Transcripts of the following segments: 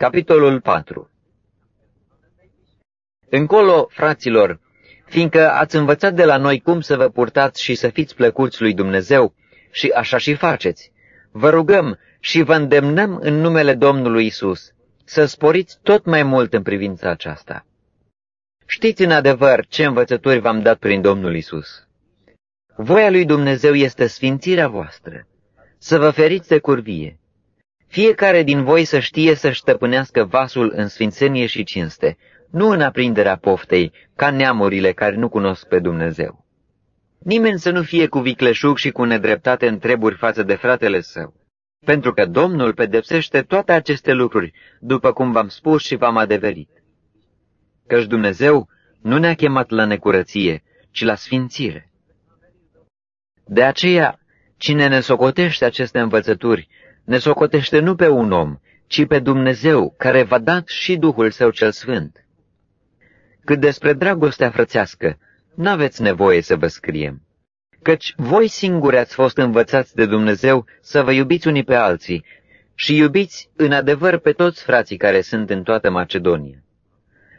Capitolul 4 Încolo, fraților, fiindcă ați învățat de la noi cum să vă purtați și să fiți plăcuți lui Dumnezeu, și așa și faceți, vă rugăm și vă îndemnăm în numele Domnului Isus să sporiți tot mai mult în privința aceasta. Știți în adevăr ce învățături v-am dat prin Domnul Isus. Voia lui Dumnezeu este sfințirea voastră, să vă feriți de curvie. Fiecare din voi să știe să stăpânească vasul în sfințenie și cinste, nu în aprinderea poftei, ca neamurile care nu cunosc pe Dumnezeu. Nimeni să nu fie cu vicleșug și cu nedreptate în treburi față de fratele său, pentru că Domnul pedepsește toate aceste lucruri, după cum v-am spus și v-am adeverit. Căci Dumnezeu nu ne-a chemat la necurăție, ci la sfințire. De aceea, cine ne socotește aceste învățături, ne socotește nu pe un om, ci pe Dumnezeu, care v-a dat și Duhul Său cel Sfânt. Cât despre dragostea frățească, n-aveți nevoie să vă scriem, căci voi singuri ați fost învățați de Dumnezeu să vă iubiți unii pe alții și iubiți în adevăr pe toți frații care sunt în toată Macedonia.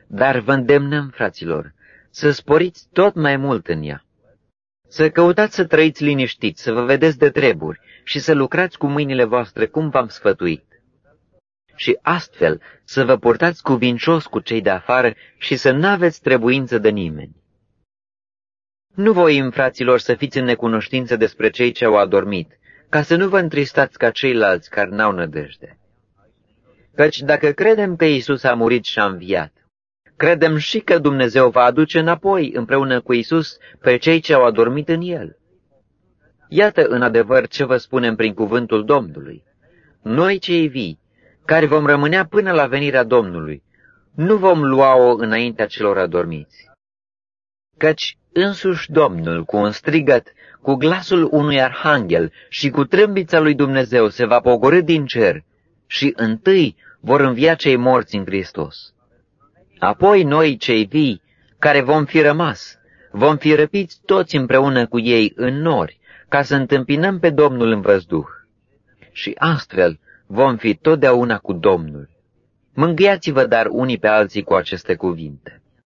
Dar vă îndemnăm, fraților, să sporiți tot mai mult în ea. Să căutați să trăiți liniștiți, să vă vedeți de treburi și să lucrați cu mâinile voastre cum v-am sfătuit. Și astfel să vă purtați cuvincios cu cei de afară și să n-aveți trebuință de nimeni. Nu voim, fraților, să fiți în necunoștință despre cei ce au adormit, ca să nu vă întristați ca ceilalți care n-au nădejde. Căci dacă credem că Isus a murit și a înviat, credem și că Dumnezeu va aduce înapoi împreună cu Isus pe cei ce au adormit în El. Iată în adevăr ce vă spunem prin cuvântul Domnului. Noi cei vii, care vom rămânea până la venirea Domnului, nu vom lua-o înaintea celor adormiți. Căci însuși Domnul, cu un strigăt, cu glasul unui arhanghel și cu trâmbița lui Dumnezeu se va pogorâ din cer și întâi vor învia cei morți în Hristos. Apoi noi, cei vii, care vom fi rămas, vom fi răpiți toți împreună cu ei în nori, ca să întâmpinăm pe Domnul în văzduh. Și astfel vom fi totdeauna cu Domnul. Mângâiați-vă dar unii pe alții cu aceste cuvinte.